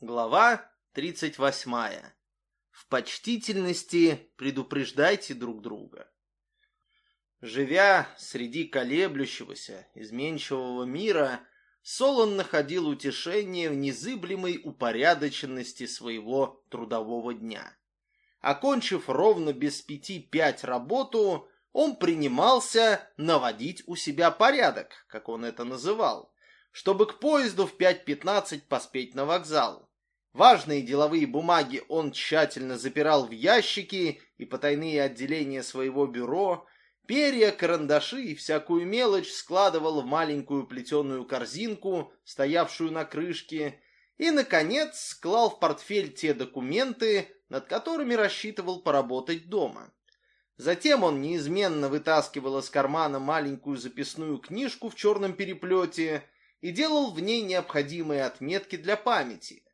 Глава 38. В почтительности предупреждайте друг друга. Живя среди колеблющегося, изменчивого мира, Солон находил утешение в незыблемой упорядоченности своего трудового дня. Окончив ровно без пяти пять работу, он принимался наводить у себя порядок, как он это называл, чтобы к поезду в 5.15 поспеть на вокзал. Важные деловые бумаги он тщательно запирал в ящики и потайные отделения своего бюро, перья, карандаши и всякую мелочь складывал в маленькую плетеную корзинку, стоявшую на крышке, и, наконец, склал в портфель те документы, над которыми рассчитывал поработать дома. Затем он неизменно вытаскивал из кармана маленькую записную книжку в черном переплете и делал в ней необходимые отметки для памяти.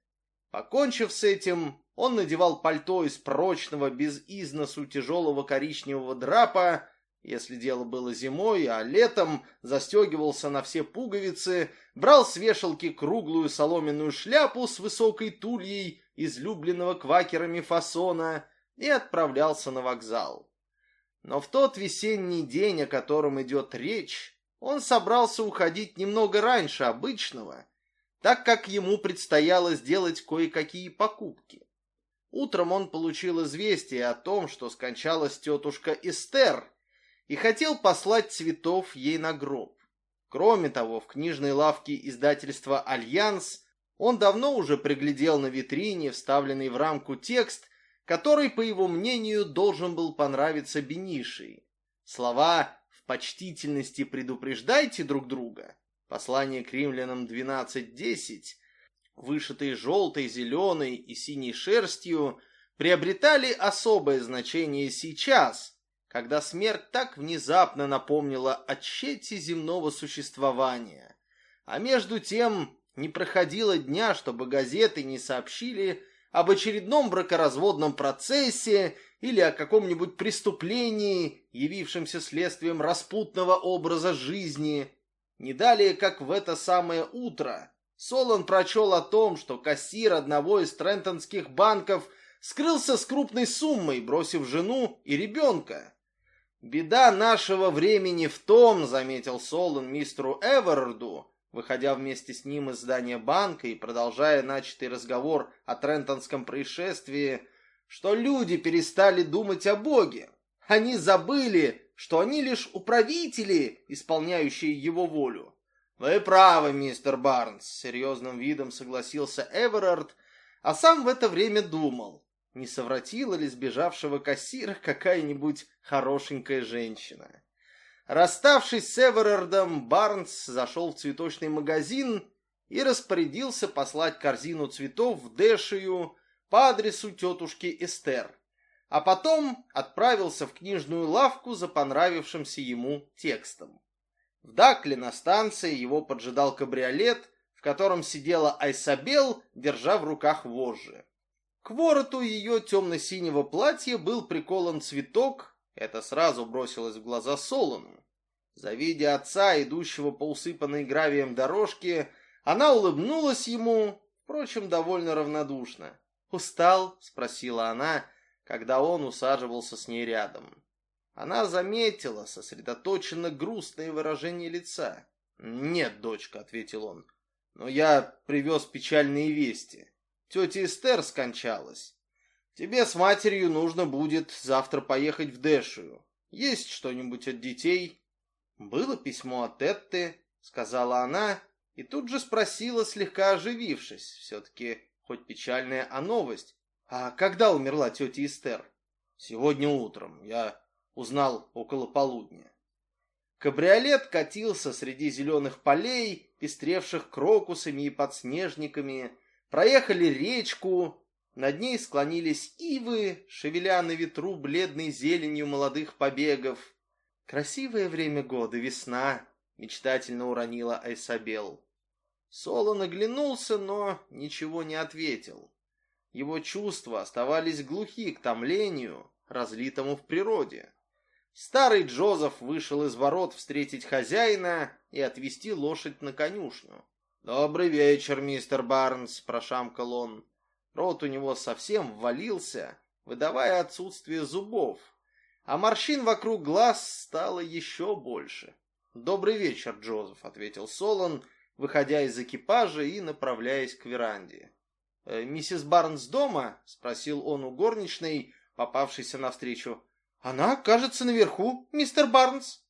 Покончив с этим, он надевал пальто из прочного, без износу тяжелого коричневого драпа, если дело было зимой, а летом застегивался на все пуговицы, брал с вешалки круглую соломенную шляпу с высокой тульей, излюбленного квакерами фасона, и отправлялся на вокзал. Но в тот весенний день, о котором идет речь, он собрался уходить немного раньше обычного, так как ему предстояло сделать кое-какие покупки. Утром он получил известие о том, что скончалась тетушка Эстер, и хотел послать цветов ей на гроб. Кроме того, в книжной лавке издательства «Альянс» он давно уже приглядел на витрине, вставленный в рамку текст, который, по его мнению, должен был понравиться Бениши. Слова «в почтительности предупреждайте друг друга» послание к римлянам 12.10, вышитые желтой, зеленой и синей шерстью, приобретали особое значение сейчас, когда смерть так внезапно напомнила о тщете земного существования. А между тем не проходило дня, чтобы газеты не сообщили об очередном бракоразводном процессе или о каком-нибудь преступлении, явившемся следствием распутного образа жизни. Не далее, как в это самое утро, Солон прочел о том, что кассир одного из трентонских банков скрылся с крупной суммой, бросив жену и ребенка. «Беда нашего времени в том», — заметил Солон мистеру Эверарду, выходя вместе с ним из здания банка и продолжая начатый разговор о Трентонском происшествии, что люди перестали думать о Боге. Они забыли, что они лишь управители, исполняющие его волю. «Вы правы, мистер Барнс», — серьезным видом согласился Эверард, а сам в это время думал, не совратила ли сбежавшего кассира какая-нибудь хорошенькая женщина. Расставшись с Эверардом, Барнс зашел в цветочный магазин и распорядился послать корзину цветов в Дэшию по адресу тетушки Эстер, а потом отправился в книжную лавку за понравившимся ему текстом. В Дакле на станции его поджидал кабриолет, в котором сидела Айсабел, держа в руках вожжи. К вороту ее темно-синего платья был приколон цветок, это сразу бросилось в глаза Солону. Завидя отца, идущего по усыпанной гравием дорожке, она улыбнулась ему, впрочем, довольно равнодушно. «Устал?» — спросила она, когда он усаживался с ней рядом. Она заметила сосредоточенно грустное выражение лица. «Нет, дочка», — ответил он, — «но я привез печальные вести. Тетя Эстер скончалась. Тебе с матерью нужно будет завтра поехать в Дэшию. Есть что-нибудь от детей?» «Было письмо от Этты», — сказала она, и тут же спросила, слегка оживившись. Все-таки хоть печальная, а новость. «А когда умерла тетя Эстер?» «Сегодня утром. Я узнал около полудня». Кабриолет катился среди зеленых полей, пестревших крокусами и подснежниками, проехали речку, над ней склонились ивы, шевеля на ветру бледной зеленью молодых побегов. «Красивое время года, весна», — мечтательно уронила Айсабел. Соло наглянулся, но ничего не ответил. Его чувства оставались глухи к томлению, разлитому в природе. Старый Джозеф вышел из ворот встретить хозяина и отвести лошадь на конюшню. «Добрый вечер, мистер Барнс», — прошамкал он. Рот у него совсем ввалился, выдавая отсутствие зубов, а морщин вокруг глаз стало еще больше. «Добрый вечер, Джозеф», — ответил Солон, выходя из экипажа и направляясь к веранде. «Э, «Миссис Барнс дома?» — спросил он у горничной, попавшейся навстречу. «Она, кажется, наверху, мистер Барнс».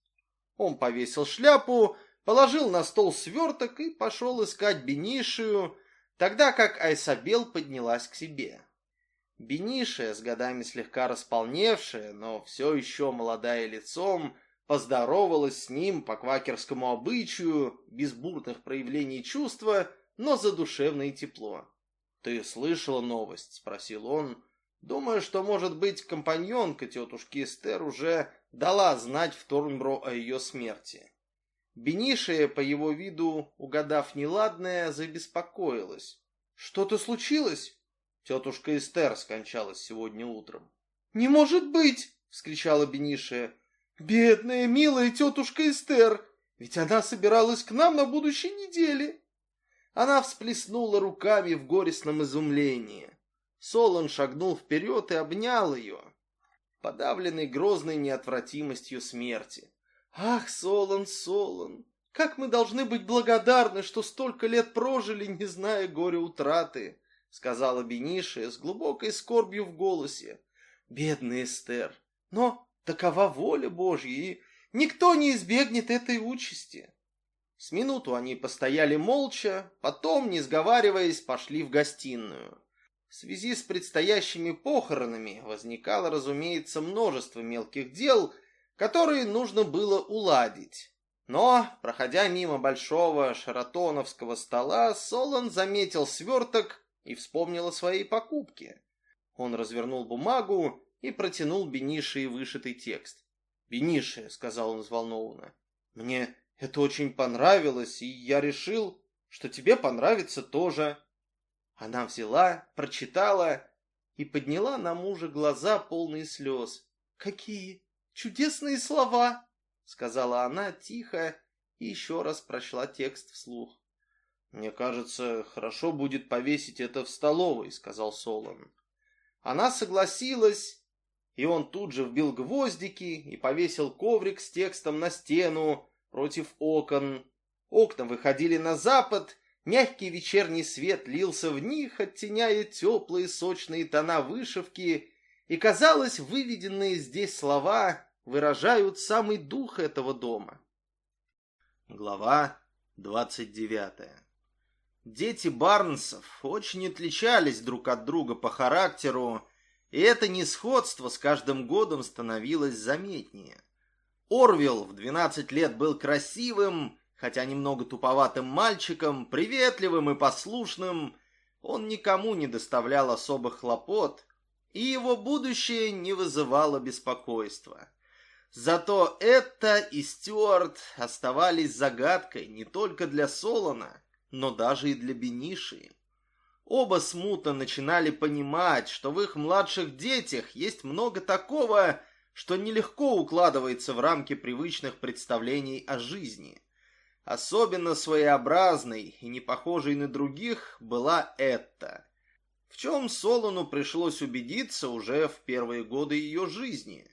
Он повесил шляпу, положил на стол сверток и пошел искать Бенишию, тогда как Айсабел поднялась к себе. Бенишия, с годами слегка располневшая, но все еще молодая лицом, поздоровалась с ним по квакерскому обычаю, без бурных проявлений чувства, но задушевное тепло. «Ты слышала новость?» — спросил он. Думаю, что, может быть, компаньонка тетушки Эстер уже дала знать в Торнбро о ее смерти. Бенишия, по его виду, угадав неладное, забеспокоилась. «Что-то случилось?» Тетушка Эстер скончалась сегодня утром. «Не может быть!» — вскричала Бенишия. «Бедная, милая тетушка Эстер! Ведь она собиралась к нам на будущей неделе!» Она всплеснула руками в горестном изумлении. Солон шагнул вперед и обнял ее, подавленный грозной неотвратимостью смерти. «Ах, Солон, Солон, как мы должны быть благодарны, что столько лет прожили, не зная горя утраты!» сказала Бениша с глубокой скорбью в голосе. «Бедный Эстер! Но такова воля Божья, и никто не избегнет этой участи!» С минуту они постояли молча, потом, не сговариваясь, пошли в гостиную. В связи с предстоящими похоронами возникало, разумеется, множество мелких дел, которые нужно было уладить. Но, проходя мимо большого шаратоновского стола, Солон заметил сверток и вспомнил о своей покупке. Он развернул бумагу и протянул Бениши вышитый текст. «Бениши», — сказал он взволнованно, — «мне это очень понравилось, и я решил, что тебе понравится тоже». Она взяла, прочитала и подняла на мужа глаза полные слез. «Какие чудесные слова!» — сказала она тихо и еще раз прочла текст вслух. «Мне кажется, хорошо будет повесить это в столовой», — сказал Солон. Она согласилась, и он тут же вбил гвоздики и повесил коврик с текстом на стену против окон. Окна выходили на запад, мягкий вечерний свет лился в них, оттеняя теплые сочные тона вышивки, и, казалось, выведенные здесь слова выражают самый дух этого дома. Глава двадцать девятая Дети Барнсов очень отличались друг от друга по характеру, и это несходство с каждым годом становилось заметнее. Орвилл в 12 лет был красивым, хотя немного туповатым мальчиком, приветливым и послушным. Он никому не доставлял особых хлопот, и его будущее не вызывало беспокойства. Зато это и Стюарт оставались загадкой не только для Солона, но даже и для Бениши. Оба смутно начинали понимать, что в их младших детях есть много такого, что нелегко укладывается в рамки привычных представлений о жизни. Особенно своеобразной и не похожей на других была эта, в чем Солону пришлось убедиться уже в первые годы ее жизни.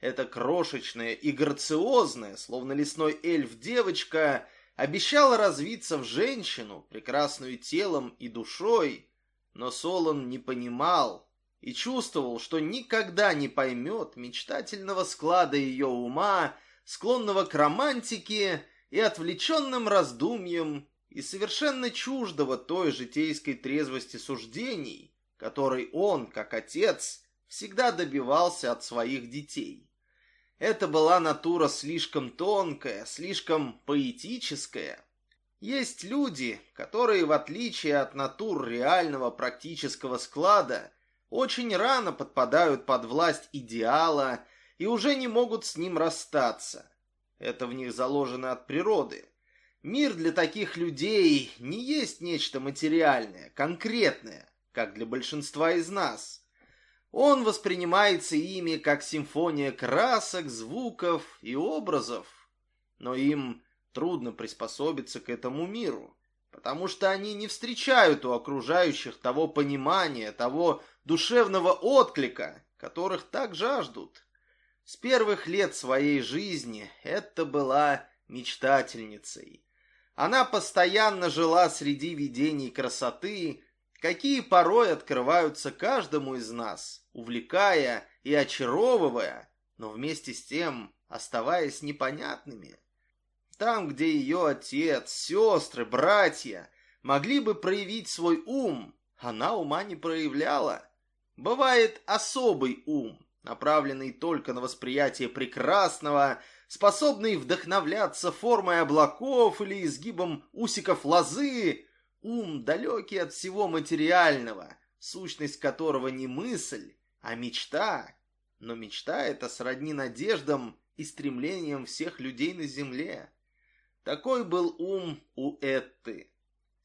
Эта крошечная и грациозная, словно лесной эльф девочка – обещала развиться в женщину, прекрасную телом и душой, но Солон не понимал и чувствовал, что никогда не поймет мечтательного склада ее ума, склонного к романтике и отвлеченным раздумьям, и совершенно чуждого той житейской трезвости суждений, которой он, как отец, всегда добивался от своих детей. Это была натура слишком тонкая, слишком поэтическая. Есть люди, которые, в отличие от натур реального практического склада, очень рано подпадают под власть идеала и уже не могут с ним расстаться. Это в них заложено от природы. Мир для таких людей не есть нечто материальное, конкретное, как для большинства из нас. Он воспринимается ими как симфония красок, звуков и образов, но им трудно приспособиться к этому миру, потому что они не встречают у окружающих того понимания, того душевного отклика, которых так жаждут. С первых лет своей жизни это была мечтательницей. Она постоянно жила среди видений красоты, какие порой открываются каждому из нас, увлекая и очаровывая, но вместе с тем оставаясь непонятными. Там, где ее отец, сестры, братья могли бы проявить свой ум, она ума не проявляла. Бывает особый ум, направленный только на восприятие прекрасного, способный вдохновляться формой облаков или изгибом усиков лозы, ум, далекий от всего материального, сущность которого не мысль, а мечта. Но мечта эта сродни надеждам и стремлениям всех людей на земле. Такой был ум у Этты.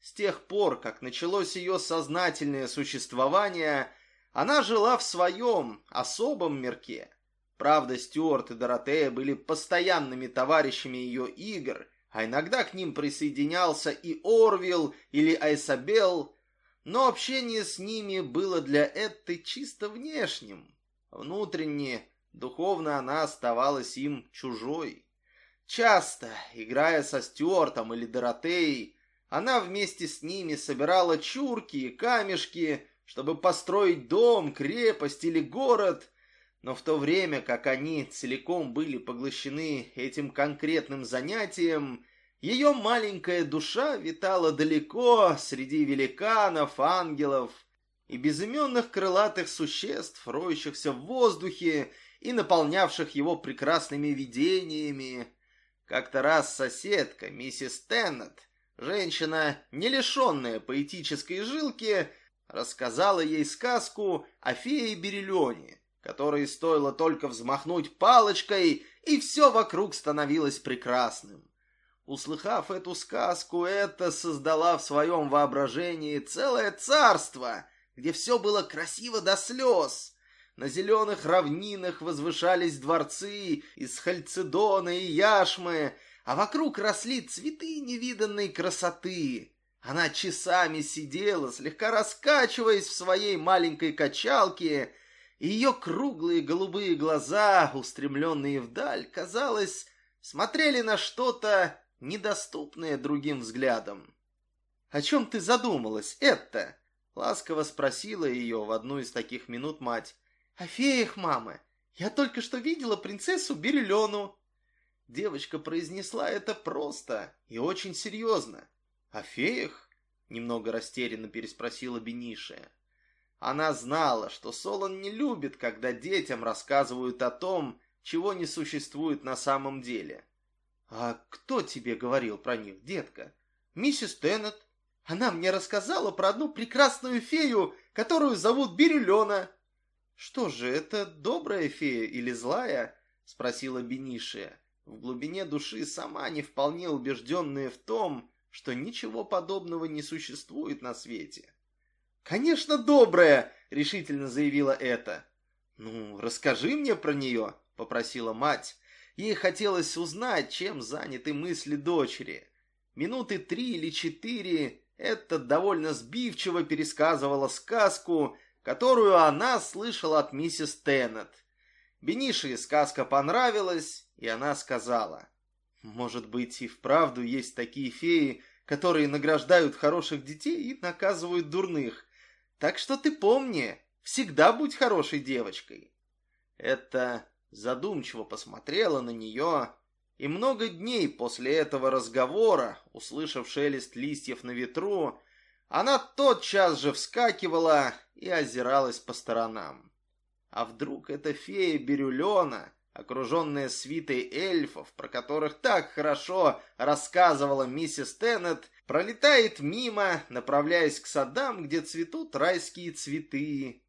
С тех пор, как началось ее сознательное существование, она жила в своем особом мирке. Правда, Стюарт и Доротея были постоянными товарищами ее игр, а иногда к ним присоединялся и Орвилл или Айсабел, но общение с ними было для Этты чисто внешним. Внутренне, духовно она оставалась им чужой. Часто, играя со Стюартом или Доротеей, она вместе с ними собирала чурки и камешки, чтобы построить дом, крепость или город, но в то время, как они целиком были поглощены этим конкретным занятием, ее маленькая душа витала далеко среди великанов, ангелов и безыменных крылатых существ, роющихся в воздухе и наполнявших его прекрасными видениями, как-то раз соседка, миссис Теннет, женщина, не лишенная поэтической жилки, рассказала ей сказку о фее Бериллионе, которой стоило только взмахнуть палочкой, и все вокруг становилось прекрасным. Услыхав эту сказку, это создала в своем воображении целое царство, где все было красиво до слез, на зеленых равнинах возвышались дворцы из хальцедона и яшмы, а вокруг росли цветы невиданной красоты. Она часами сидела, слегка раскачиваясь в своей маленькой качалке, и ее круглые голубые глаза, устремленные вдаль, казалось, смотрели на что-то недоступное другим взглядом. «О чем ты задумалась, это?» — ласково спросила ее в одну из таких минут мать. «О феях, мама! Я только что видела принцессу Берелену!» Девочка произнесла это просто и очень серьезно. «О феях?» — немного растерянно переспросила Бенишия. Она знала, что Солон не любит, когда детям рассказывают о том, чего не существует на самом деле. «А кто тебе говорил про них, детка?» «Миссис Теннет. Она мне рассказала про одну прекрасную фею, которую зовут Бирюлена». «Что же, это добрая фея или злая?» — спросила Бенишия, в глубине души сама не вполне убежденная в том, что ничего подобного не существует на свете. «Конечно, добрая!» — решительно заявила это. «Ну, расскажи мне про нее», — попросила мать. Ей хотелось узнать, чем заняты мысли дочери. Минуты три или четыре это довольно сбивчиво пересказывала сказку, которую она слышала от миссис Теннет. Бениши сказка понравилась, и она сказала, «Может быть, и вправду есть такие феи, которые награждают хороших детей и наказывают дурных. Так что ты помни, всегда будь хорошей девочкой». Это задумчиво посмотрела на нее, и много дней после этого разговора, услышав шелест листьев на ветру, она тотчас же вскакивала и озиралась по сторонам. А вдруг эта фея Бирюлена, окруженная свитой эльфов, про которых так хорошо рассказывала миссис Теннет, пролетает мимо, направляясь к садам, где цветут райские цветы.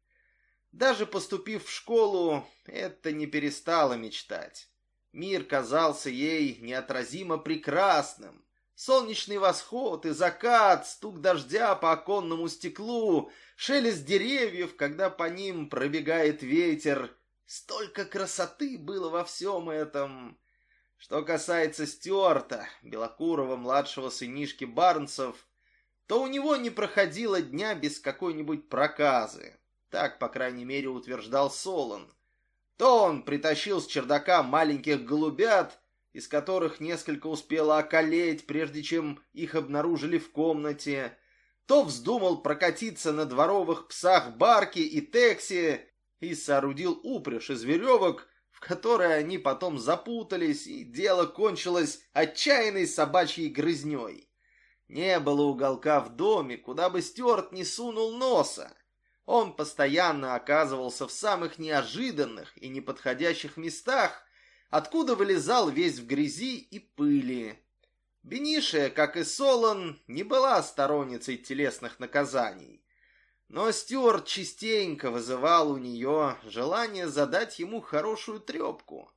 Даже поступив в школу, это не перестала мечтать. Мир казался ей неотразимо прекрасным, Солнечный восход и закат, стук дождя по оконному стеклу, шелест деревьев, когда по ним пробегает ветер. Столько красоты было во всем этом. Что касается Стюарта, белокурого младшего сынишки Барнсов, то у него не проходило дня без какой-нибудь проказы. Так, по крайней мере, утверждал Солон. То он притащил с чердака маленьких голубят, из которых несколько успело околеть, прежде чем их обнаружили в комнате, то вздумал прокатиться на дворовых псах Барки и Текси и соорудил упряжь из веревок, в которой они потом запутались, и дело кончилось отчаянной собачьей грызней. Не было уголка в доме, куда бы Стюарт не сунул носа. Он постоянно оказывался в самых неожиданных и неподходящих местах, откуда вылезал весь в грязи и пыли. Бенишия, как и Солон, не была сторонницей телесных наказаний. Но Стюарт частенько вызывал у нее желание задать ему хорошую трепку.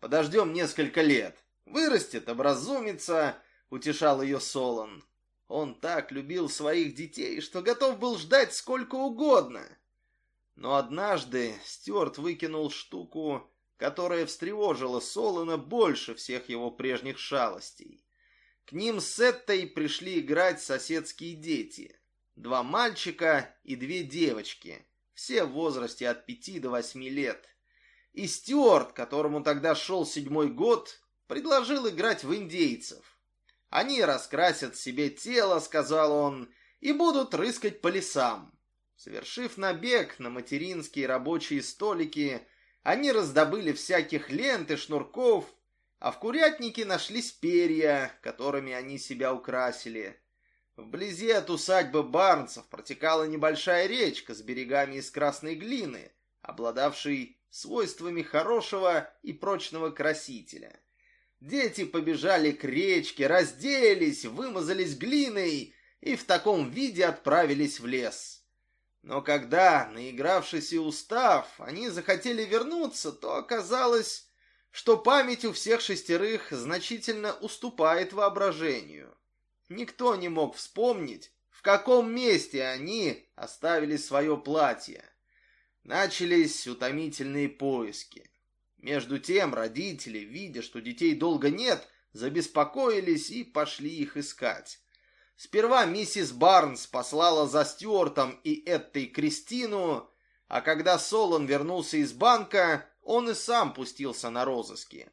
«Подождем несколько лет. Вырастет, образумится, утешал ее Солон. Он так любил своих детей, что готов был ждать сколько угодно. Но однажды Стюарт выкинул штуку, которая встревожила Солона больше всех его прежних шалостей. К ним с Эттой пришли играть соседские дети. Два мальчика и две девочки, все в возрасте от пяти до восьми лет. И Стюарт, которому тогда шел седьмой год, предложил играть в индейцев. Они раскрасят себе тело, сказал он, и будут рыскать по лесам. Совершив набег на материнские рабочие столики, они раздобыли всяких лент и шнурков, а в курятнике нашлись перья, которыми они себя украсили. Вблизи от усадьбы Барнцев протекала небольшая речка с берегами из красной глины, обладавшей свойствами хорошего и прочного красителя. Дети побежали к речке, разделись, вымазались глиной и в таком виде отправились в лес. Но когда, наигравшись и устав, они захотели вернуться, то оказалось, что память у всех шестерых значительно уступает воображению. Никто не мог вспомнить, в каком месте они оставили свое платье. Начались утомительные поиски. Между тем родители, видя, что детей долго нет, забеспокоились и пошли их искать. Сперва миссис Барнс послала за Стюартом и этой Кристину, а когда Солон вернулся из банка, он и сам пустился на розыски.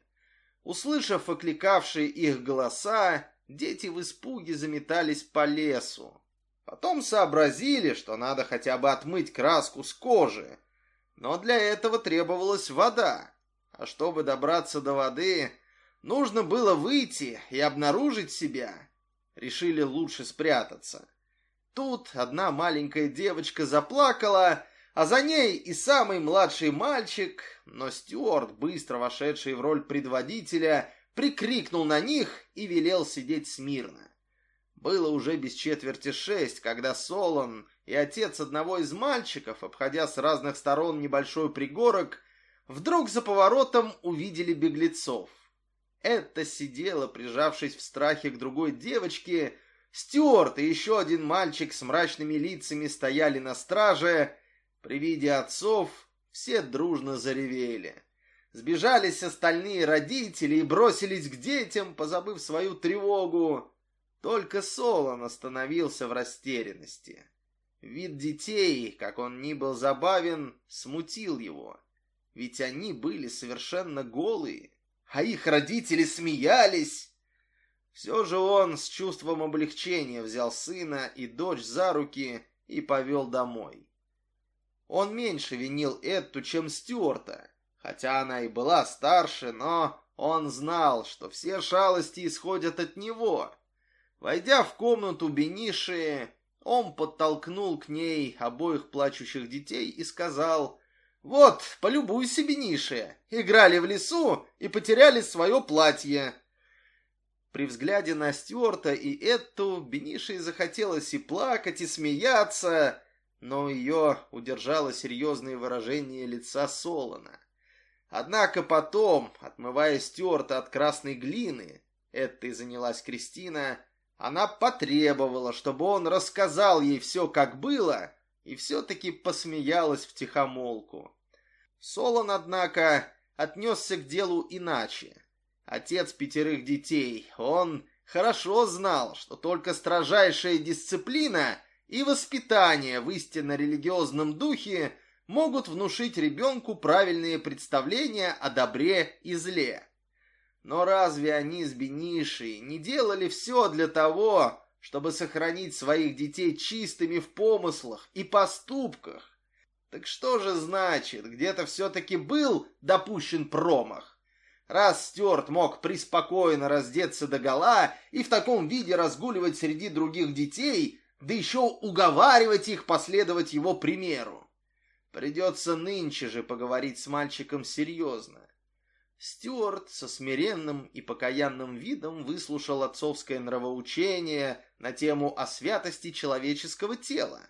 Услышав окликавшие их голоса, дети в испуге заметались по лесу. Потом сообразили, что надо хотя бы отмыть краску с кожи, но для этого требовалась вода. А чтобы добраться до воды, нужно было выйти и обнаружить себя. Решили лучше спрятаться. Тут одна маленькая девочка заплакала, а за ней и самый младший мальчик, но Стюарт, быстро вошедший в роль предводителя, прикрикнул на них и велел сидеть смирно. Было уже без четверти шесть, когда Солон и отец одного из мальчиков, обходя с разных сторон небольшой пригорок, вдруг за поворотом увидели беглецов. Это сидела, прижавшись в страхе к другой девочке, Стюарт и еще один мальчик с мрачными лицами стояли на страже. При виде отцов все дружно заревели. Сбежались остальные родители и бросились к детям, позабыв свою тревогу. Только Солон остановился в растерянности. Вид детей, как он ни был забавен, смутил его ведь они были совершенно голые, а их родители смеялись. Все же он с чувством облегчения взял сына и дочь за руки и повел домой. Он меньше винил Этту, чем Стюарта, хотя она и была старше, но он знал, что все шалости исходят от него. Войдя в комнату Бениши, он подтолкнул к ней обоих плачущих детей и сказал вот, полюбуйся, Бенише. Играли в лесу и потеряли свое платье. При взгляде на Стюарта и Этту Бенишей захотелось и плакать, и смеяться, но ее удержало серьезное выражение лица Солона. Однако потом, отмывая Стюарта от красной глины, этой занялась Кристина, она потребовала, чтобы он рассказал ей все, как было, и все-таки посмеялась в тихомолку. Солон, однако, отнесся к делу иначе. Отец пятерых детей, он хорошо знал, что только строжайшая дисциплина и воспитание в истинно религиозном духе могут внушить ребенку правильные представления о добре и зле. Но разве они с Бенишей не делали все для того, чтобы сохранить своих детей чистыми в помыслах и поступках? Так что же значит, где-то все-таки был допущен промах? Раз Стюарт мог преспокойно раздеться догола и в таком виде разгуливать среди других детей, да еще уговаривать их последовать его примеру. Придется нынче же поговорить с мальчиком серьезно. Стюарт со смиренным и покаянным видом выслушал отцовское нравоучение на тему о святости человеческого тела.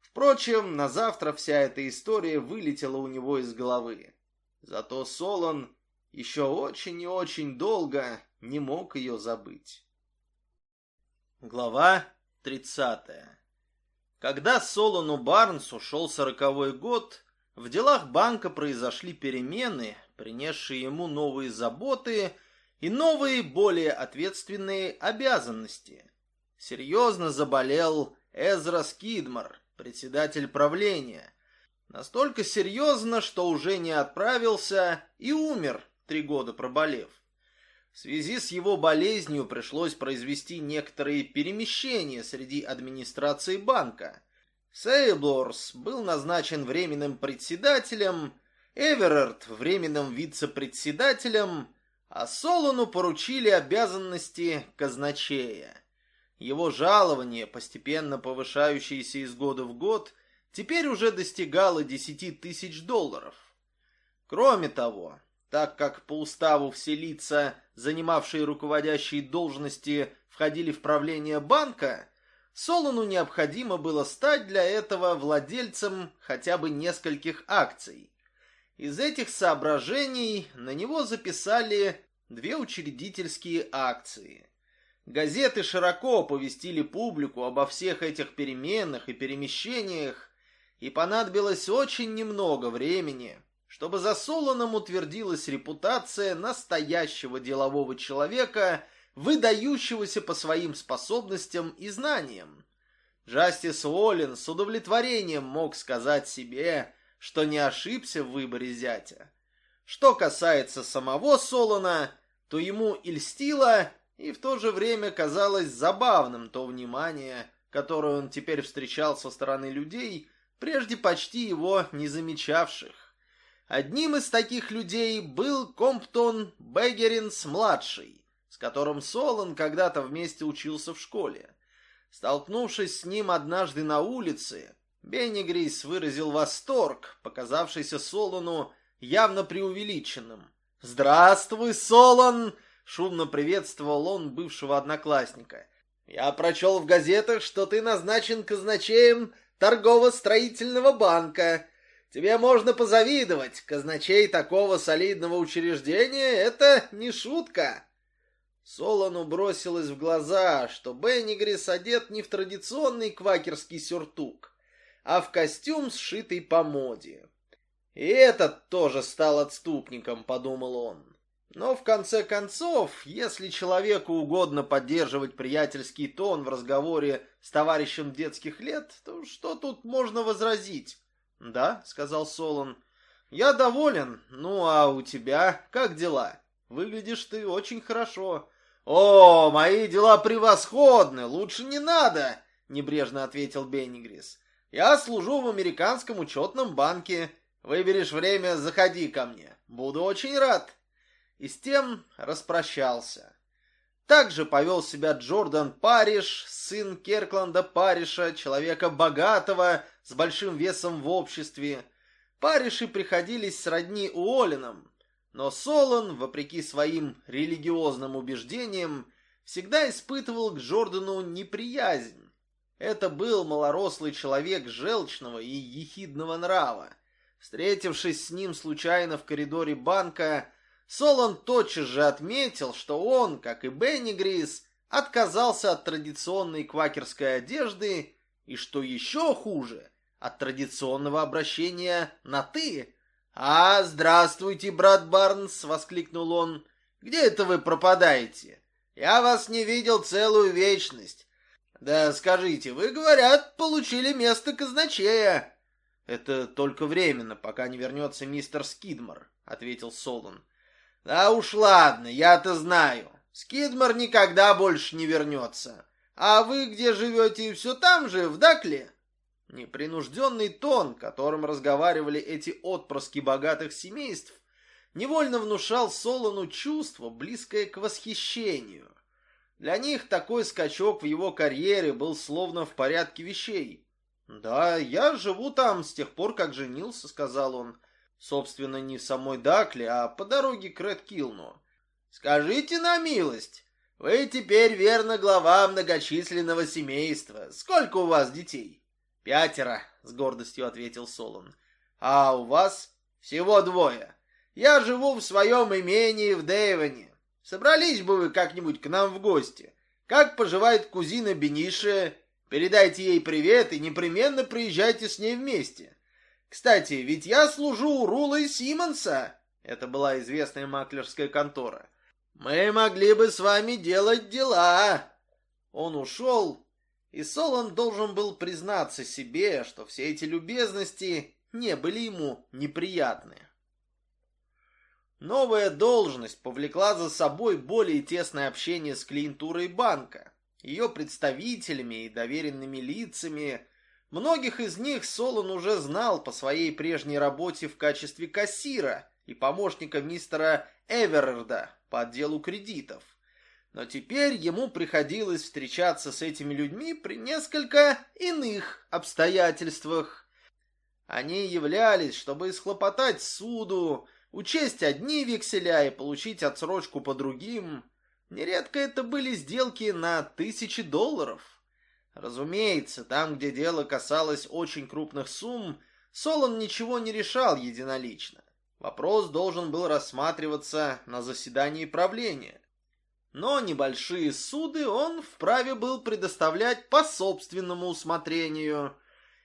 Впрочем, на завтра вся эта история вылетела у него из головы. Зато Солон еще очень и очень долго не мог ее забыть. Глава тридцатая. Когда Солону Барнсу шел сороковой год, в делах банка произошли перемены, принесшие ему новые заботы и новые, более ответственные обязанности. Серьезно заболел Эзра Скидмар, председатель правления. Настолько серьезно, что уже не отправился и умер, три года проболев. В связи с его болезнью пришлось произвести некоторые перемещения среди администрации банка. Сейблорс был назначен временным председателем, Эверард – временным вице-председателем, а Солону поручили обязанности казначея. Его жалование, постепенно повышающееся из года в год, теперь уже достигало 10 тысяч долларов. Кроме того, так как по уставу все лица, занимавшие руководящие должности, входили в правление банка, Солону необходимо было стать для этого владельцем хотя бы нескольких акций. Из этих соображений на него записали две учредительские акции – Газеты широко оповестили публику обо всех этих переменах и перемещениях, и понадобилось очень немного времени, чтобы за Солоном утвердилась репутация настоящего делового человека, выдающегося по своим способностям и знаниям. Джастис Уоллен с удовлетворением мог сказать себе, что не ошибся в выборе зятя. Что касается самого Солона, то ему и льстило, и в то же время казалось забавным то внимание, которое он теперь встречал со стороны людей, прежде почти его не замечавших. Одним из таких людей был Комптон Беггеринс-младший, с которым Солон когда-то вместе учился в школе. Столкнувшись с ним однажды на улице, Бенни Грис выразил восторг, показавшийся Солону явно преувеличенным. «Здравствуй, Солон!» Шумно приветствовал он бывшего одноклассника. «Я прочел в газетах, что ты назначен казначеем торгово-строительного банка. Тебе можно позавидовать. Казначей такого солидного учреждения — это не шутка». Солону бросилось в глаза, что Беннигрис одет не в традиционный квакерский сюртук, а в костюм, сшитый по моде. «И этот тоже стал отступником», — подумал он. Но в конце концов, если человеку угодно поддерживать приятельский тон в разговоре с товарищем детских лет, то что тут можно возразить? «Да», — сказал Солон, — «я доволен. Ну, а у тебя как дела? Выглядишь ты очень хорошо». «О, мои дела превосходны, лучше не надо», — небрежно ответил Беннигрис. «Я служу в американском учетном банке. Выберешь время, заходи ко мне. Буду очень рад» и с тем распрощался. Также повел себя Джордан Париш, сын Керкланда Париша, человека богатого, с большим весом в обществе. Париши приходились сродни Уоллинам, но Солон, вопреки своим религиозным убеждениям, всегда испытывал к Джордану неприязнь. Это был малорослый человек желчного и ехидного нрава. Встретившись с ним случайно в коридоре банка, Солон тотчас же отметил, что он, как и Бенни Грис, отказался от традиционной квакерской одежды и, что еще хуже, от традиционного обращения на «ты». «А, здравствуйте, брат Барнс!» — воскликнул он. «Где это вы пропадаете? Я вас не видел целую вечность. Да скажите, вы, говорят, получили место казначея. Это только временно, пока не вернется мистер Скидмор, ответил Солон. Да уж ладно, я-то знаю. Скидмор никогда больше не вернется. А вы где живете, все там же, в Дакле? Непринужденный тон, которым разговаривали эти отпрыски богатых семейств, невольно внушал Солону чувство, близкое к восхищению. Для них такой скачок в его карьере был словно в порядке вещей. «Да, я живу там с тех пор, как женился», — сказал он. «Собственно, не в самой Дакле, а по дороге к Редкилну». «Скажите на милость, вы теперь верно глава многочисленного семейства. Сколько у вас детей?» «Пятеро», — с гордостью ответил Солон. «А у вас?» «Всего двое. Я живу в своем имении в Дейвоне. Собрались бы вы как-нибудь к нам в гости. Как поживает кузина Бениша? Передайте ей привет и непременно приезжайте с ней вместе. Кстати, ведь я служу у Рула и Симмонса. Это была известная маклерская контора. Мы могли бы с вами делать дела. Он ушел, и Солон должен был признаться себе, что все эти любезности не были ему неприятны. Новая должность повлекла за собой более тесное общение с клиентурой банка, ее представителями и доверенными лицами. Многих из них Солон уже знал по своей прежней работе в качестве кассира и помощника мистера Эверарда по отделу кредитов. Но теперь ему приходилось встречаться с этими людьми при несколько иных обстоятельствах. Они являлись, чтобы исхлопотать суду, учесть одни векселя и получить отсрочку по другим. Нередко это были сделки на тысячи долларов. Разумеется, там, где дело касалось очень крупных сумм, Солон ничего не решал единолично. Вопрос должен был рассматриваться на заседании правления. Но небольшие суды он вправе был предоставлять по собственному усмотрению.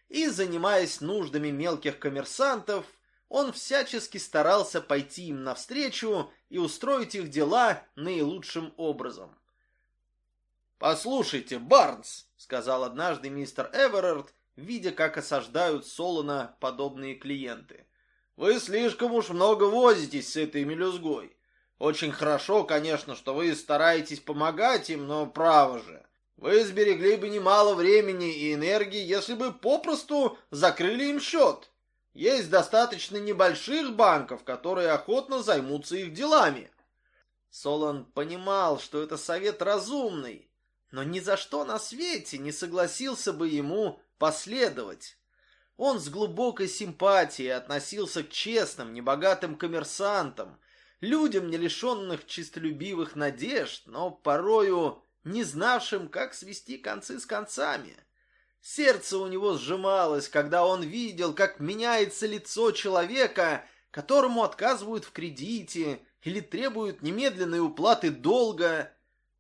И, занимаясь нуждами мелких коммерсантов, он всячески старался пойти им навстречу и устроить их дела наилучшим образом. «Послушайте, Барнс», — сказал однажды мистер Эверард, видя, как осаждают Солона подобные клиенты. «Вы слишком уж много возитесь с этой мелюзгой. Очень хорошо, конечно, что вы стараетесь помогать им, но право же. Вы сберегли бы немало времени и энергии, если бы попросту закрыли им счет. Есть достаточно небольших банков, которые охотно займутся их делами. Солон понимал, что это совет разумный, но ни за что на свете не согласился бы ему последовать. Он с глубокой симпатией относился к честным, небогатым коммерсантам, людям, не лишенных чистолюбивых надежд, но порою не знавшим, как свести концы с концами. Сердце у него сжималось, когда он видел, как меняется лицо человека, которому отказывают в кредите или требуют немедленной уплаты долга.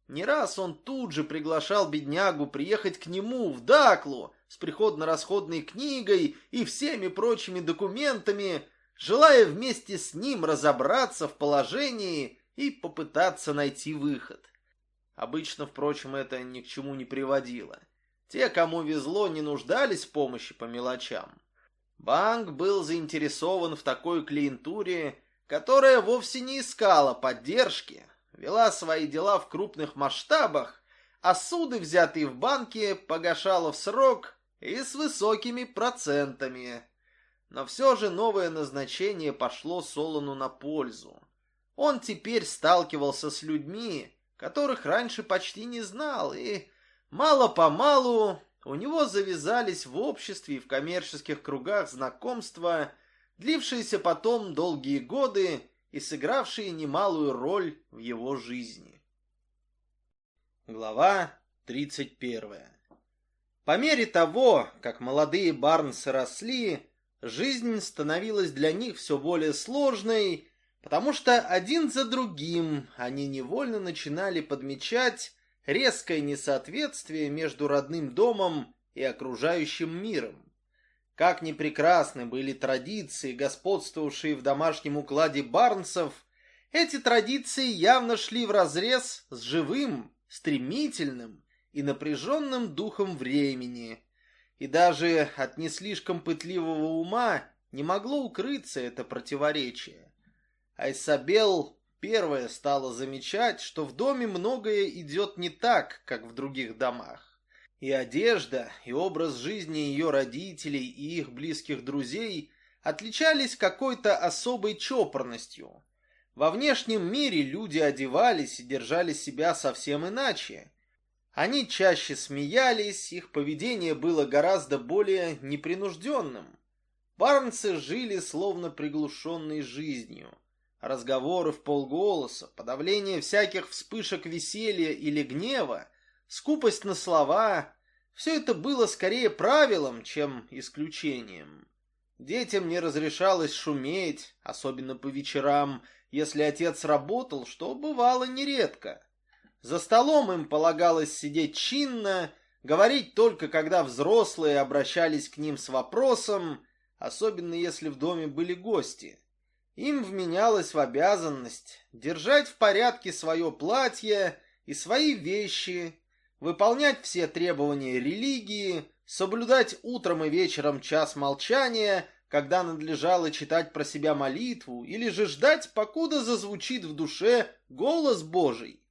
Не раз он тут же приглашал беднягу приехать к нему в Даклу с приходно-расходной книгой и всеми прочими документами, желая вместе с ним разобраться в положении и попытаться найти выход. Обычно, впрочем, это ни к чему не приводило. Те, кому везло, не нуждались в помощи по мелочам. Банк был заинтересован в такой клиентуре, которая вовсе не искала поддержки, вела свои дела в крупных масштабах, а суды, взятые в банке, погашала в срок и с высокими процентами. Но все же новое назначение пошло Солону на пользу. Он теперь сталкивался с людьми, которых раньше почти не знал, и Мало-помалу у него завязались в обществе и в коммерческих кругах знакомства, длившиеся потом долгие годы и сыгравшие немалую роль в его жизни. Глава 31 По мере того, как молодые Барнсы росли, жизнь становилась для них все более сложной, потому что один за другим они невольно начинали подмечать резкое несоответствие между родным домом и окружающим миром. Как ни прекрасны были традиции, господствовавшие в домашнем укладе Барнсов, эти традиции явно шли вразрез с живым, стремительным и напряженным духом времени. И даже от не слишком пытливого ума не могло укрыться это противоречие. Айсабел первая стала замечать, что в доме многое идет не так, как в других домах. И одежда, и образ жизни ее родителей и их близких друзей отличались какой-то особой чопорностью. Во внешнем мире люди одевались и держали себя совсем иначе. Они чаще смеялись, их поведение было гораздо более непринужденным. Барнцы жили словно приглушенной жизнью. Разговоры в полголоса, подавление всяких вспышек веселья или гнева, скупость на слова — все это было скорее правилом, чем исключением. Детям не разрешалось шуметь, особенно по вечерам, если отец работал, что бывало нередко. За столом им полагалось сидеть чинно, говорить только когда взрослые обращались к ним с вопросом, особенно если в доме были гости. Им вменялось в обязанность держать в порядке свое платье и свои вещи, выполнять все требования религии, соблюдать утром и вечером час молчания, когда надлежало читать про себя молитву, или же ждать, покуда зазвучит в душе голос Божий.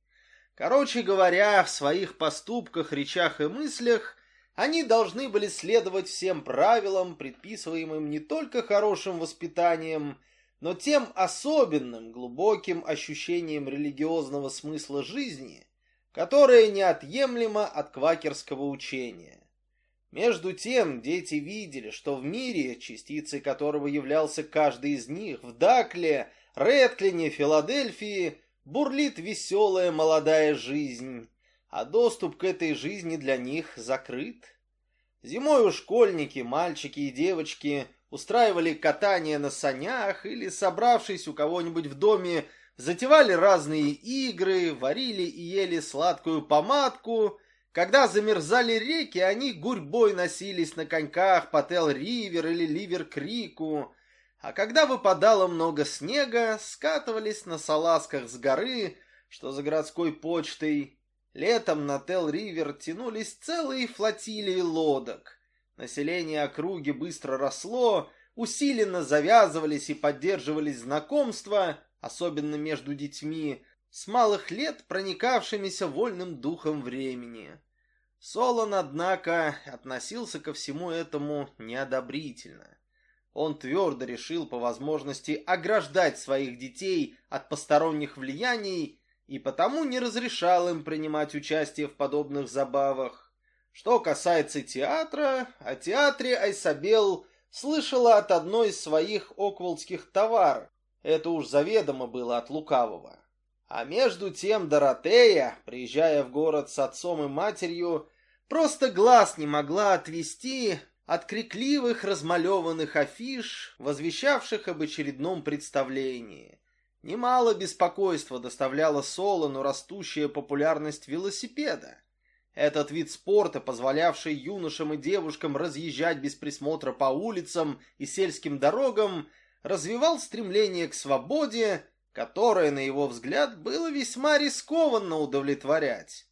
Короче говоря, в своих поступках, речах и мыслях они должны были следовать всем правилам, предписываемым не только хорошим воспитанием, но тем особенным глубоким ощущением религиозного смысла жизни, которое неотъемлемо от квакерского учения. Между тем дети видели, что в мире, частицей которого являлся каждый из них, в Дакле, Редклине, Филадельфии, бурлит веселая молодая жизнь, а доступ к этой жизни для них закрыт. Зимой у школьники, мальчики и девочки устраивали катание на санях или, собравшись у кого-нибудь в доме, затевали разные игры, варили и ели сладкую помадку. Когда замерзали реки, они гурьбой носились на коньках по Тел-Ривер или Ливер-Крику, а когда выпадало много снега, скатывались на салазках с горы, что за городской почтой, Летом на Тел-Ривер тянулись целые флотилии лодок. Население округи быстро росло, усиленно завязывались и поддерживались знакомства, особенно между детьми, с малых лет проникавшимися вольным духом времени. Солон, однако, относился ко всему этому неодобрительно. Он твердо решил по возможности ограждать своих детей от посторонних влияний и потому не разрешал им принимать участие в подобных забавах. Что касается театра, о театре Айсабел слышала от одной из своих окволдских товар. Это уж заведомо было от лукавого. А между тем Доротея, приезжая в город с отцом и матерью, просто глаз не могла отвести от крикливых размалеванных афиш, возвещавших об очередном представлении. Немало беспокойства доставляла Солону растущая популярность велосипеда. Этот вид спорта, позволявший юношам и девушкам разъезжать без присмотра по улицам и сельским дорогам, развивал стремление к свободе, которое, на его взгляд, было весьма рискованно удовлетворять.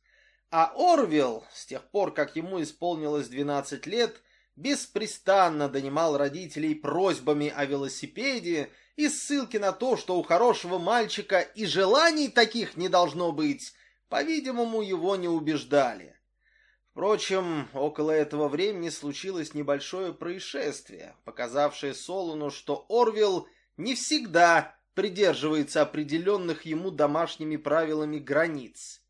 А Орвилл, с тех пор, как ему исполнилось 12 лет, беспрестанно донимал родителей просьбами о велосипеде и ссылки на то, что у хорошего мальчика и желаний таких не должно быть, по-видимому, его не убеждали. Впрочем, около этого времени случилось небольшое происшествие, показавшее Солону, что Орвилл не всегда придерживается определенных ему домашними правилами границ.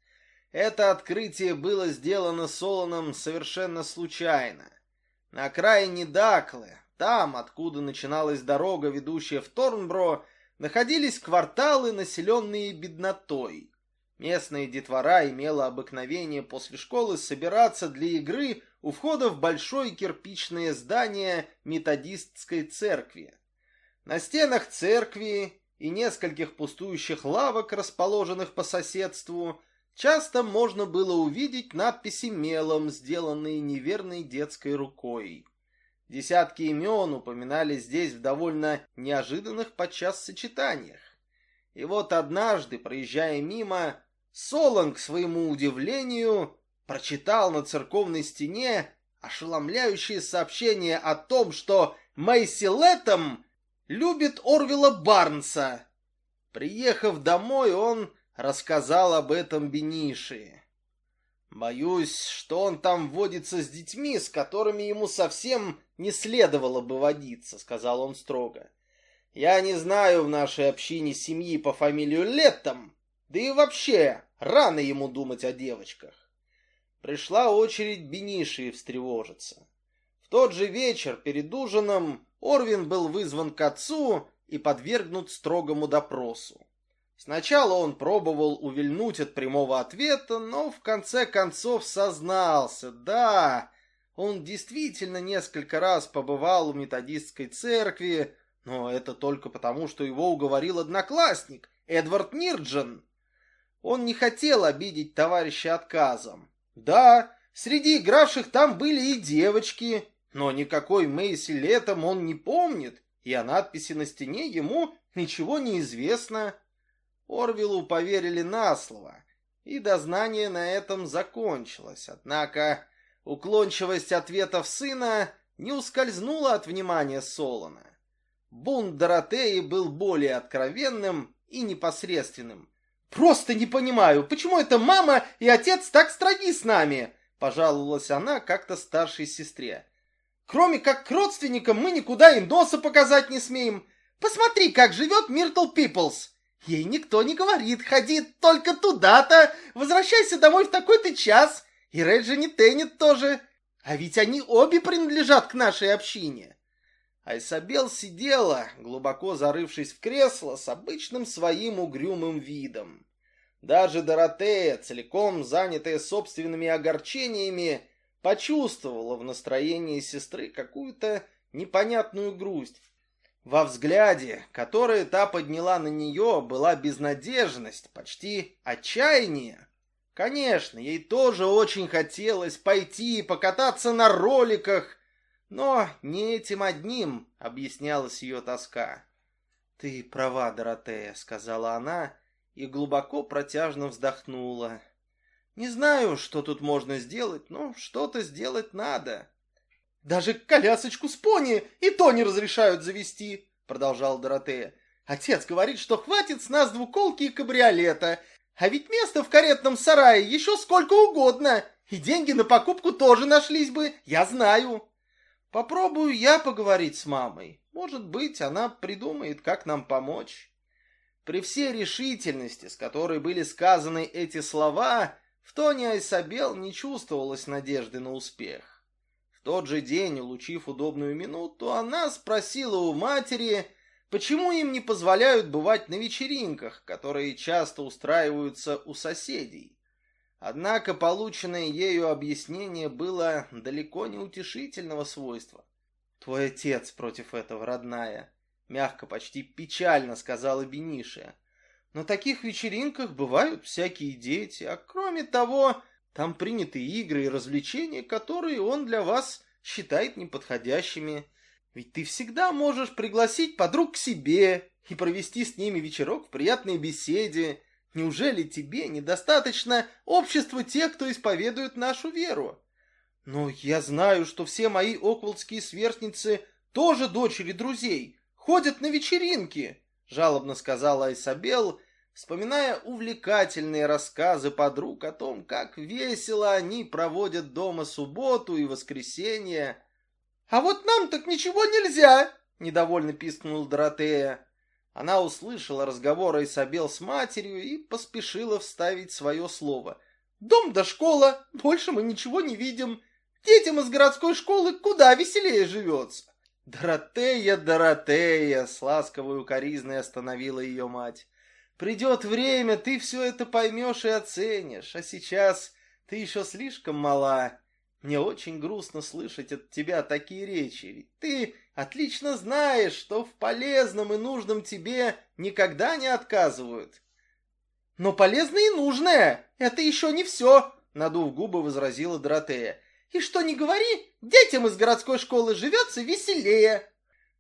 Это открытие было сделано Солоном совершенно случайно. На окраине Даклы, там, откуда начиналась дорога, ведущая в Торнбро, находились кварталы, населенные беднотой. Местная детвора имела обыкновение после школы собираться для игры у входа в большое кирпичное здание методистской церкви. На стенах церкви и нескольких пустующих лавок, расположенных по соседству, часто можно было увидеть надписи мелом, сделанные неверной детской рукой. Десятки имен упоминались здесь в довольно неожиданных подчас сочетаниях. И вот однажды, проезжая мимо, Солон, к своему удивлению, прочитал на церковной стене ошеломляющее сообщение о том, что Мэйси Лэттем любит Орвила Барнса. Приехав домой, он рассказал об этом Бениши. Боюсь, что он там водится с детьми, с которыми ему совсем не следовало бы водиться, сказал он строго. Я не знаю в нашей общине семьи по фамилию Леттом, да и вообще рано ему думать о девочках. Пришла очередь Бениши встревожиться. В тот же вечер перед ужином Орвин был вызван к отцу и подвергнут строгому допросу. Сначала он пробовал увильнуть от прямого ответа, но в конце концов сознался. Да, он действительно несколько раз побывал у методистской церкви, но это только потому, что его уговорил одноклассник, Эдвард Нирджен. Он не хотел обидеть товарища отказом. Да, среди игравших там были и девочки, но никакой Мэйси летом он не помнит, и о надписи на стене ему ничего не известно. Орвиллу поверили на слово, и дознание на этом закончилось. Однако уклончивость ответов сына не ускользнула от внимания Солона. Бунт Доротеи был более откровенным и непосредственным. «Просто не понимаю, почему это мама и отец так строги с нами?» Пожаловалась она как-то старшей сестре. «Кроме как к родственникам мы никуда и носа показать не смеем. Посмотри, как живет Миртл Пиплс. Ей никто не говорит, ходи только туда-то, возвращайся домой в такой-то час. И Реджини Теннет тоже. А ведь они обе принадлежат к нашей общине. Айсабел сидела, глубоко зарывшись в кресло, с обычным своим угрюмым видом. Даже Доротея, целиком занятая собственными огорчениями, почувствовала в настроении сестры какую-то непонятную грусть. Во взгляде, который та подняла на нее, была безнадежность, почти отчаяние. Конечно, ей тоже очень хотелось пойти и покататься на роликах, но не этим одним объяснялась ее тоска. «Ты права, Доротея», — сказала она и глубоко протяжно вздохнула. «Не знаю, что тут можно сделать, но что-то сделать надо». Даже колясочку с пони и то не разрешают завести, продолжал Доротея. Отец говорит, что хватит с нас двуколки и кабриолета, а ведь место в каретном сарае еще сколько угодно, и деньги на покупку тоже нашлись бы, я знаю. Попробую я поговорить с мамой. Может быть, она придумает, как нам помочь. При всей решительности, с которой были сказаны эти слова, в тоне Айсабел не чувствовалось надежды на успех тот же день, улучив удобную минуту, она спросила у матери, почему им не позволяют бывать на вечеринках, которые часто устраиваются у соседей. Однако полученное ею объяснение было далеко не утешительного свойства. «Твой отец против этого, родная», — мягко, почти печально сказала Бениша. «На таких вечеринках бывают всякие дети, а кроме того, там приняты игры и развлечения, которые он для вас считает неподходящими. Ведь ты всегда можешь пригласить подруг к себе и провести с ними вечерок в приятной беседе. Неужели тебе недостаточно общества тех, кто исповедует нашу веру? Но я знаю, что все мои окволдские сверстницы тоже дочери друзей, ходят на вечеринки, жалобно сказала Айсабел, вспоминая увлекательные рассказы подруг о том, как весело они проводят дома субботу и воскресенье. «А вот нам так ничего нельзя!» — недовольно пискнула Доротея. Она услышала разговор Исабел с матерью и поспешила вставить свое слово. «Дом да школа, больше мы ничего не видим. Детям из городской школы куда веселее живется!» «Доротея, Доротея!» — с ласковой укоризной остановила ее мать. Придет время, ты все это поймешь и оценишь, а сейчас ты еще слишком мала. Мне очень грустно слышать от тебя такие речи, ведь ты отлично знаешь, что в полезном и нужном тебе никогда не отказывают. Но полезное и нужное — это еще не все, надув губы, возразила Доротея. И что не говори, детям из городской школы живется веселее.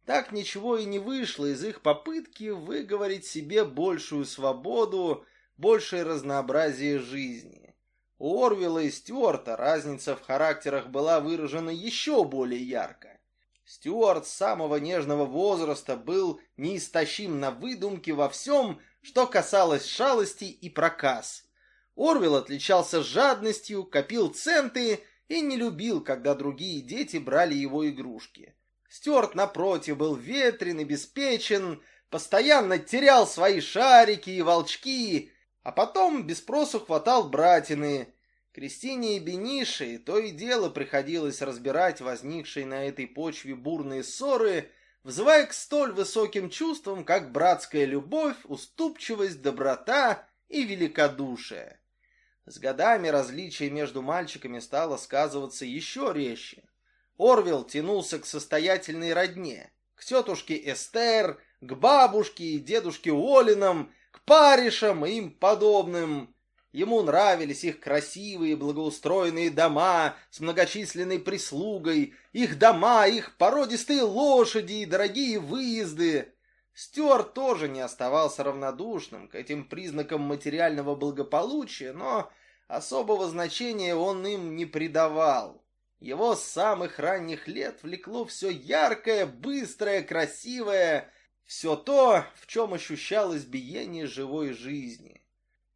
Так ничего и не вышло из их попытки выговорить себе большую свободу, большее разнообразие жизни. У Орвилла и Стюарта разница в характерах была выражена еще более ярко. Стюарт с самого нежного возраста был неистощим на выдумки во всем, что касалось шалостей и проказ. Орвилл отличался жадностью, копил центы и не любил, когда другие дети брали его игрушки. Стюарт, напротив, был ветрен и беспечен, постоянно терял свои шарики и волчки, а потом без спросу хватал братины. Кристине и Бенише то и дело приходилось разбирать возникшие на этой почве бурные ссоры, взывая к столь высоким чувствам, как братская любовь, уступчивость, доброта и великодушие. С годами различие между мальчиками стало сказываться еще резче. Орвел тянулся к состоятельной родне, к тетушке Эстер, к бабушке и дедушке Олинам, к паришам и им подобным. Ему нравились их красивые благоустроенные дома с многочисленной прислугой, их дома, их породистые лошади и дорогие выезды. Стюарт тоже не оставался равнодушным к этим признакам материального благополучия, но особого значения он им не придавал. Его с самых ранних лет влекло все яркое, быстрое, красивое, все то, в чем ощущалось биение живой жизни.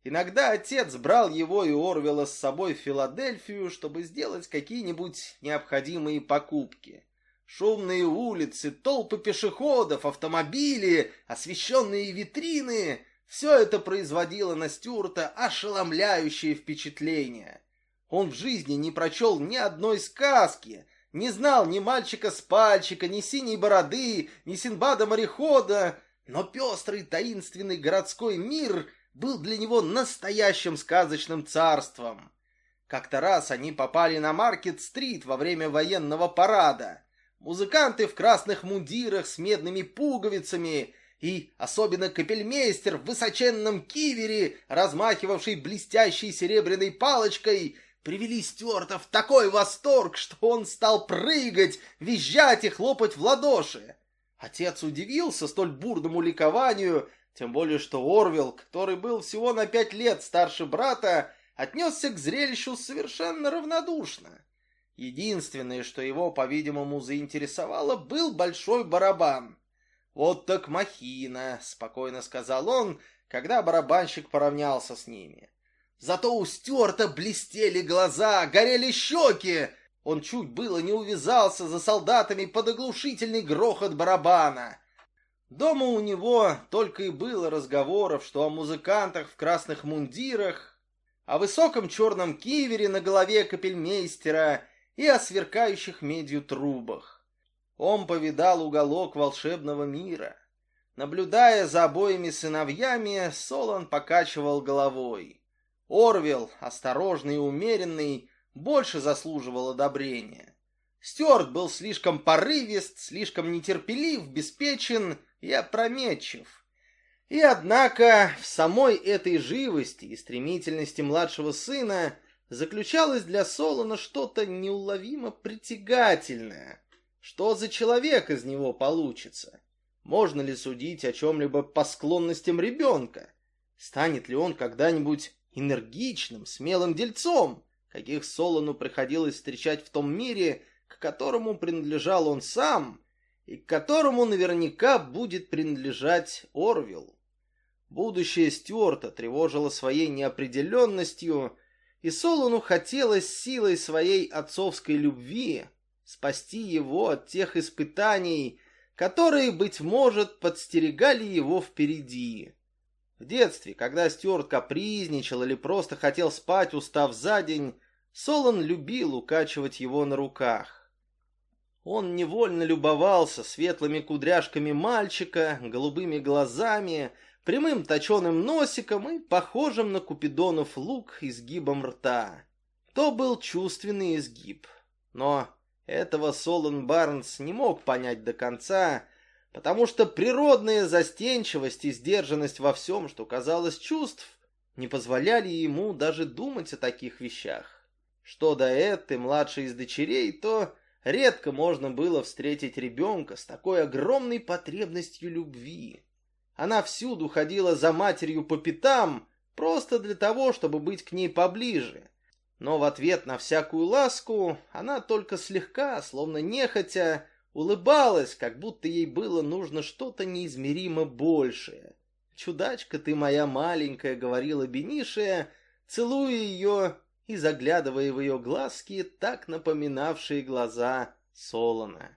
Иногда отец брал его и Орвела с собой в Филадельфию, чтобы сделать какие-нибудь необходимые покупки. Шумные улицы, толпы пешеходов, автомобили, освещенные витрины — все это производило на Стюарта ошеломляющее впечатление. Он в жизни не прочел ни одной сказки, не знал ни мальчика с пальчика, ни синей бороды, ни Синбада-морехода, но пестрый таинственный городской мир — был для него настоящим сказочным царством. Как-то раз они попали на Маркет-стрит во время военного парада. Музыканты в красных мундирах с медными пуговицами и особенно капельмейстер в высоченном кивере, размахивавший блестящей серебряной палочкой, привели Стюарта в такой восторг, что он стал прыгать, визжать и хлопать в ладоши. Отец удивился столь бурному ликованию тем более, что Орвилл, который был всего на пять лет старше брата, отнесся к зрелищу совершенно равнодушно. Единственное, что его, по-видимому, заинтересовало, был большой барабан. «Вот так махина», — спокойно сказал он, когда барабанщик поравнялся с ними. Зато у Стюарта блестели глаза, горели щеки. Он чуть было не увязался за солдатами под оглушительный грохот барабана. Дома у него только и было разговоров, что о музыкантах в красных мундирах, о высоком черном кивере на голове капельмейстера и о сверкающих медью трубах. Он повидал уголок волшебного мира. Наблюдая за обоими сыновьями, Солон покачивал головой. Орвел, осторожный и умеренный, больше заслуживал одобрения. Стюарт был слишком порывист, слишком нетерпелив, беспечен и опрометчив. И однако в самой этой живости и стремительности младшего сына заключалось для Солона что-то неуловимо притягательное. Что за человек из него получится? Можно ли судить о чем-либо по склонностям ребенка? Станет ли он когда-нибудь энергичным, смелым дельцом, каких Солону приходилось встречать в том мире, к которому принадлежал он сам, и к которому наверняка будет принадлежать Орвилл. Будущее Стюарта тревожило своей неопределенностью, и Солону хотелось силой своей отцовской любви спасти его от тех испытаний, которые, быть может, подстерегали его впереди. В детстве, когда Стюарт капризничал или просто хотел спать, устав за день, Солон любил укачивать его на руках. Он невольно любовался светлыми кудряшками мальчика, голубыми глазами, прямым точеным носиком и похожим на купидонов лук изгибом рта. То был чувственный изгиб. Но этого Солон Барнс не мог понять до конца, потому что природная застенчивость и сдержанность во всем, что казалось чувств, не позволяли ему даже думать о таких вещах. Что до этой младшей из дочерей, то Редко можно было встретить ребенка с такой огромной потребностью любви. Она всюду ходила за матерью по пятам, просто для того, чтобы быть к ней поближе. Но в ответ на всякую ласку она только слегка, словно нехотя, улыбалась, как будто ей было нужно что-то неизмеримо большее. «Чудачка ты моя маленькая», — говорила Бенишия, целуя ее и заглядывая в ее глазки, так напоминавшие глаза Солона.